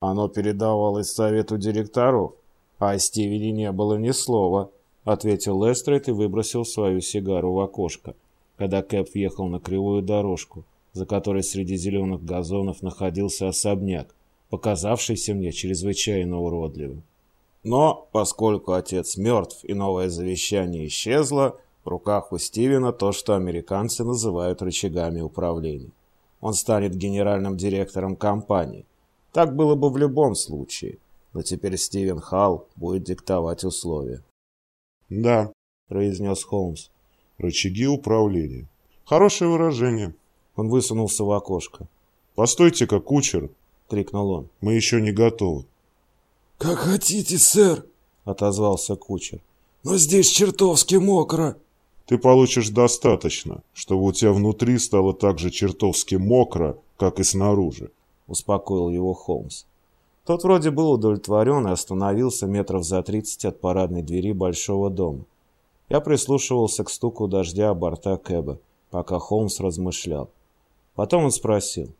Оно передавалось совету директоров, а о Стивене не было ни слова, ответил Лестрейд и выбросил свою сигару в окошко, когда Кэп въехал на кривую дорожку, за которой среди зеленых газонов находился особняк, показавшийся мне чрезвычайно уродливым. Но, поскольку отец мертв и новое завещание исчезло, в руках у Стивена то, что американцы называют рычагами управления. Он станет генеральным директором компании. Так было бы в любом случае, но теперь Стивен Халл будет диктовать условия. «Да», — произнес Холмс, — «рычаги управления. Хорошее выражение». Он высунулся в окошко. «Постойте-ка, кучер!» — крикнул он. «Мы еще не готовы». «Как хотите, сэр», — отозвался кучер. «Но здесь чертовски мокро». «Ты получишь достаточно, чтобы у тебя внутри стало так же чертовски мокро, как и снаружи», — успокоил его Холмс. Тот вроде был удовлетворен и остановился метров за тридцать от парадной двери большого дома. Я прислушивался к стуку дождя о борта Кэба, пока Холмс размышлял. Потом он спросил.